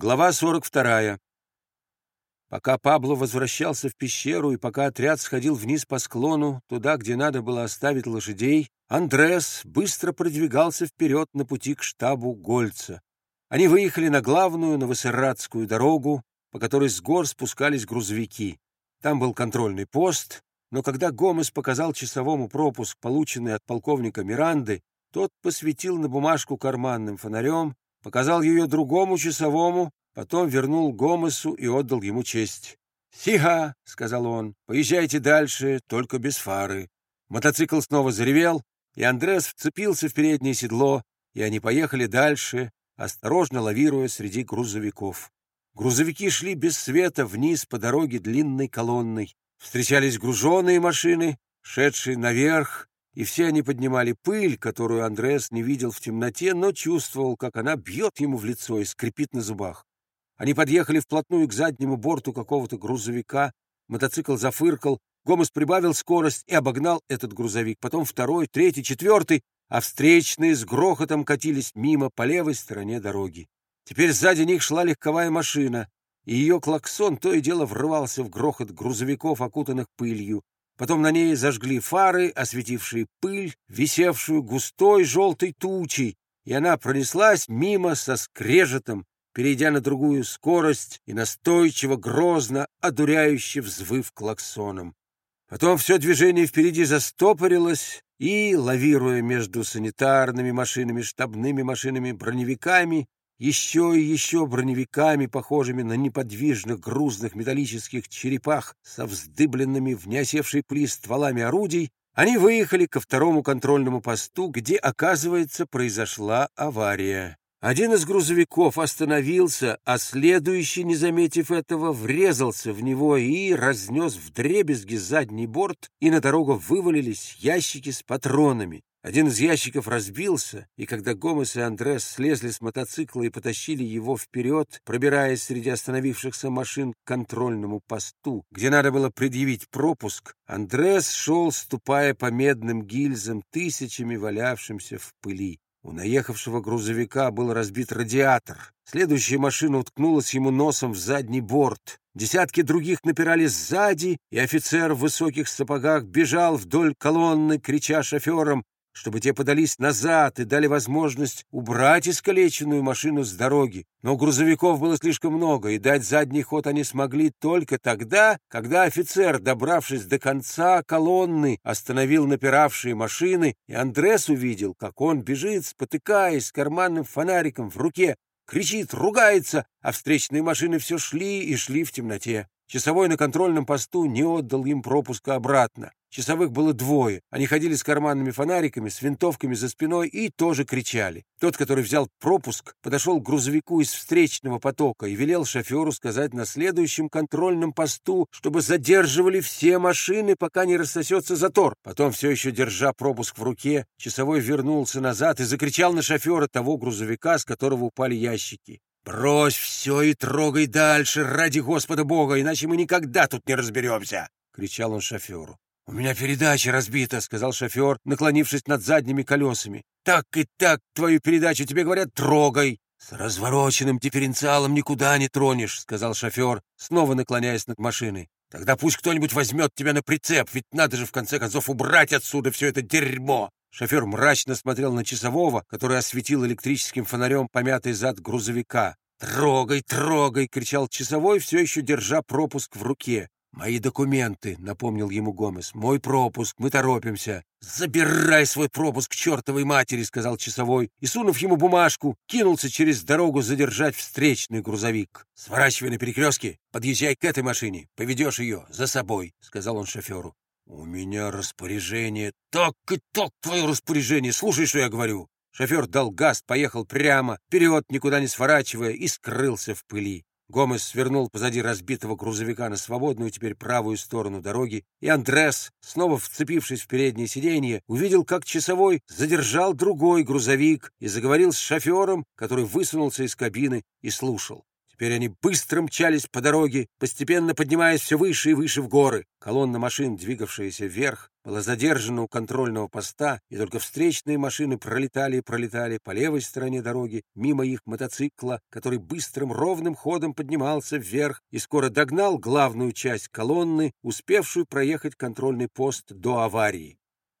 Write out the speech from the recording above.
Глава 42. Пока Пабло возвращался в пещеру и пока отряд сходил вниз по склону, туда, где надо было оставить лошадей, Андрес быстро продвигался вперед на пути к штабу Гольца. Они выехали на главную новосератскую дорогу, по которой с гор спускались грузовики. Там был контрольный пост, но когда Гомес показал часовому пропуск, полученный от полковника Миранды, тот посветил на бумажку карманным фонарем показал ее другому часовому, потом вернул Гомесу и отдал ему честь. «Сига!» — сказал он. «Поезжайте дальше, только без фары». Мотоцикл снова заревел, и Андрес вцепился в переднее седло, и они поехали дальше, осторожно лавируя среди грузовиков. Грузовики шли без света вниз по дороге длинной колонной. Встречались груженные машины, шедшие наверх, и все они поднимали пыль, которую Андреас не видел в темноте, но чувствовал, как она бьет ему в лицо и скрипит на зубах. Они подъехали вплотную к заднему борту какого-то грузовика, мотоцикл зафыркал, Гомес прибавил скорость и обогнал этот грузовик, потом второй, третий, четвертый, а встречные с грохотом катились мимо по левой стороне дороги. Теперь сзади них шла легковая машина, и ее клаксон то и дело врывался в грохот грузовиков, окутанных пылью. Потом на ней зажгли фары, осветившие пыль, висевшую густой желтой тучей, и она пронеслась мимо со скрежетом, перейдя на другую скорость и настойчиво, грозно, одуряюще взвыв клаксоном. Потом все движение впереди застопорилось, и, лавируя между санитарными машинами, штабными машинами, броневиками, еще и еще броневиками, похожими на неподвижных грузных металлических черепах со вздыбленными в неосевшей пли стволами орудий, они выехали ко второму контрольному посту, где, оказывается, произошла авария. Один из грузовиков остановился, а следующий, не заметив этого, врезался в него и разнес вдребезги задний борт, и на дорогу вывалились ящики с патронами. Один из ящиков разбился, и когда Гомес и Андрес слезли с мотоцикла и потащили его вперед, пробираясь среди остановившихся машин к контрольному посту, где надо было предъявить пропуск, Андрес шел, ступая по медным гильзам, тысячами валявшимся в пыли. У наехавшего грузовика был разбит радиатор. Следующая машина уткнулась ему носом в задний борт. Десятки других напирали сзади, и офицер в высоких сапогах бежал вдоль колонны, крича шоферам чтобы те подались назад и дали возможность убрать искалеченную машину с дороги. Но грузовиков было слишком много, и дать задний ход они смогли только тогда, когда офицер, добравшись до конца колонны, остановил напиравшие машины, и Андрес увидел, как он бежит, спотыкаясь, карманным фонариком в руке, кричит, ругается, а встречные машины все шли и шли в темноте. Часовой на контрольном посту не отдал им пропуска обратно. Часовых было двое. Они ходили с карманными фонариками, с винтовками за спиной и тоже кричали. Тот, который взял пропуск, подошел к грузовику из встречного потока и велел шоферу сказать на следующем контрольном посту, чтобы задерживали все машины, пока не рассосется затор. Потом, все еще держа пропуск в руке, часовой вернулся назад и закричал на шофера того грузовика, с которого упали ящики. «Брось все и трогай дальше, ради Господа Бога, иначе мы никогда тут не разберемся!» — кричал он шоферу. «У меня передача разбита», — сказал шофер, наклонившись над задними колесами. «Так и так твою передачу тебе говорят, трогай!» «С развороченным дифференциалом никуда не тронешь», — сказал шофер, снова наклоняясь над машиной. «Тогда пусть кто-нибудь возьмет тебя на прицеп, ведь надо же в конце концов убрать отсюда все это дерьмо!» Шофер мрачно смотрел на часового, который осветил электрическим фонарем помятый зад грузовика. «Трогай, трогай!» — кричал часовой, все еще держа пропуск в руке. «Мои документы», — напомнил ему Гомес. «Мой пропуск, мы торопимся». «Забирай свой пропуск к чертовой матери», — сказал часовой, и, сунув ему бумажку, кинулся через дорогу задержать встречный грузовик. «Сворачивай на перекрестке, подъезжай к этой машине, поведешь ее за собой», — сказал он шоферу. «У меня распоряжение. Так и так твое распоряжение. Слушай, что я говорю». Шофер дал газ, поехал прямо, вперед, никуда не сворачивая, и скрылся в пыли. Гомес свернул позади разбитого грузовика на свободную теперь правую сторону дороги, и Андрес, снова вцепившись в переднее сиденье, увидел, как часовой задержал другой грузовик и заговорил с шофером, который высунулся из кабины и слушал. Теперь они быстро мчались по дороге, постепенно поднимаясь все выше и выше в горы. Колонна машин, двигавшаяся вверх, была задержана у контрольного поста, и только встречные машины пролетали и пролетали по левой стороне дороги, мимо их мотоцикла, который быстрым ровным ходом поднимался вверх и скоро догнал главную часть колонны, успевшую проехать контрольный пост до аварии.